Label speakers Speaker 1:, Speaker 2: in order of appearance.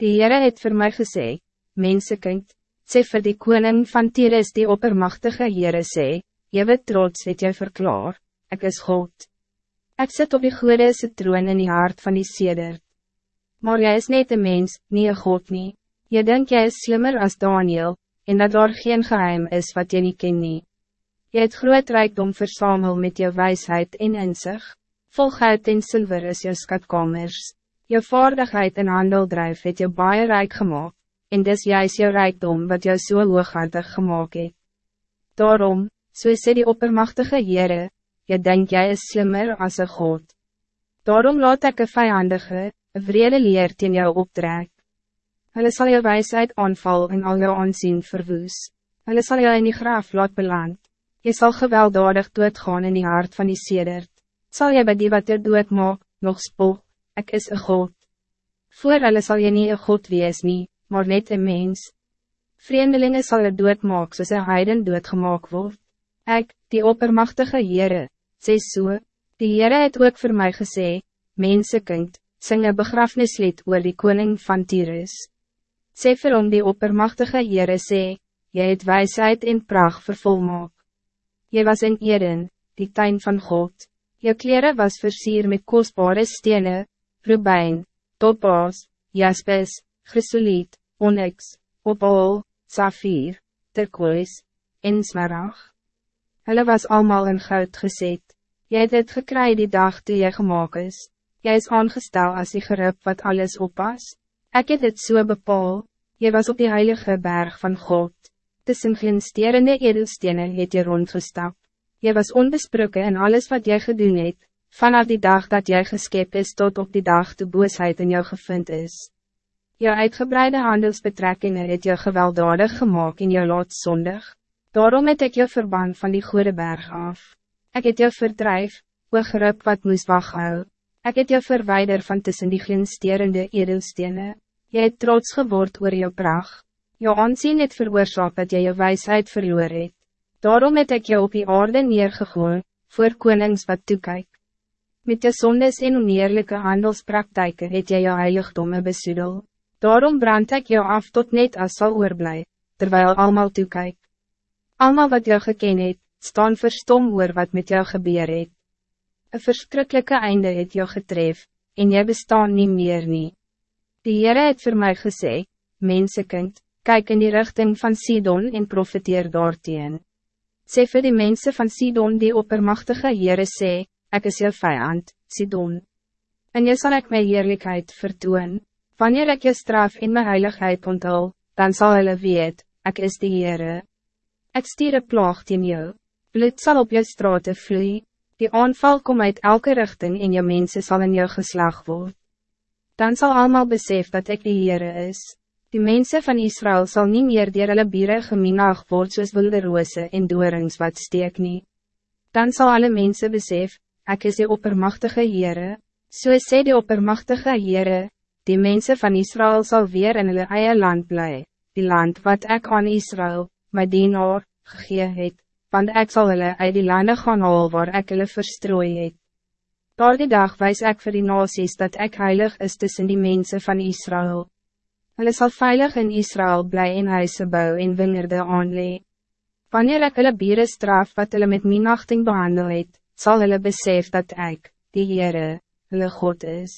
Speaker 1: Die Heere het voor mij gesê, Mensekind, sê vir die koning van Tyrus die oppermachtige Heere sê, Jewe trots het jy verklaar, ik is God. Ik zit op die goede troon in die hart van die sedert. Maar jij is net een mens, niet een God nie. Je denkt jij is slimmer als Daniel, en dat daar geen geheim is wat je niet ken nie. Jy het groot rijkdom versamel met je wijsheid en inzicht. Vol goud en zilver is je skatkamers. Je vaardigheid en handeldrijf het je baie rijk gemaakt, en dis juist je rijkdom wat jou so hooghartig gemaakt het. Daarom, so sê die oppermachtige Heere, je denkt jij is slimmer als een God. Daarom laat ik een vijandige, een vrede leer teen jou optrek. Hulle sal jou wijsheid aanval en al jou aanzien verwoes. Hulle sal jou in die graaf laat beland. Je zal gewelddadig doodgaan in die hart van die sedert. Zal jy by die wat jou doodmaak, nog spog, ik is een God. Voor hulle sal jy nie een God wees nie, maar net een mens. Vreemdelingen sal jy doodmaak soos een heiden doodgemaak word. Ik, die oppermachtige Heere, sê so, die Heere het ook voor mij gesê, Mensekind, sing een begrafnislied oor die koning van Tyrus. Sê vir hom die oppermachtige Heere sê, Jy het wijsheid en pracht vervolmaak. Jy was in Eden, die tuin van God. Je kleren was versier met kostbare stenen, rubijn, topaz, jaspis, chrysoliet, onyx, opal, safir, turquoise, en smarag. Hulle was allemaal in goud gezet. Jy het het gekry die dag toe jy gemaakt is. Jy is aangestel als die gerub wat alles oppas. Ik het het so bepaal. Jy was op die heilige berg van God. Tussen glinsterende edelstenen het jy rondgestap. Jy was onbesproken in alles wat jy gedoen het, vanaf die dag dat jy geskep is tot op die dag toe boosheid in jou gevind is. Jou uitgebreide handelsbetrekkingen het jou gewelddadig gemaakt in jou lot zondig. Daarom het ik jou verband van die goede berg af. Ik het jou verdrijf, o grip wat moes wacht hou. Ik het jou verwijder van tussen die glinsterende edelstenen. Jy het trots geword oor jou pracht. Jou aanzien het veroorzaak dat jy jou wijsheid verloor het. Daarom het ik jou op die aarde neergegooi, voor konings wat toekijk. Met je zondes en oneerlijke handelspraktijken het jy jou heiligdomme besoedel. Daarom brand ik jou af tot net als zal oorblij, terwijl allemaal toekijk. Allemaal wat jou geken het, staan verstom oor wat met jou gebeur het. Een verschrikkelijke einde het jou getref, en jy bestaan niet meer nie. Die Heere het voor mij gesê, Mensekind, kijk in die richting van Sidon en profiteer daarteen. Sê vir die mensen van Sidon die oppermachtige Heere sê, ek is jou vijand, Sidon. En jy zal ik mijn heerlijkheid vertoon, wanneer ik je straf in mijn heiligheid onthul, dan zal hulle weet, ek is die Heere. Ik stier een plaag teen jou. Bloed zal op jou straten vloeien. Die aanval kom uit elke richting en je mensen zal in jou geslag worden. Dan zal allemaal besef dat ik de Heere is. Die mensen van Israël zal niet meer dier hulle bieren geminaag word soos wilde roose en doorings wat steek nie. Dan zal alle mensen besef, ik is die oppermachtige Heere. So sê die oppermachtige Heere, die mensen van Israël zal weer in hulle eie land blij, die land wat ik aan Israël, my dienaar, gegee het, want ek sal hulle uit die lande gaan haal waar ek hulle verstrooi het. Daar die dag wijs ek vir die nasies dat ek heilig is tussen die mensen van Israël. Hulle sal veilig in Israël bly en huise bou en wingerde aanlee. Wanneer ek hulle bieren straf wat hulle met minachting behandel het, sal hulle besef dat ek, die Heere, hulle God is.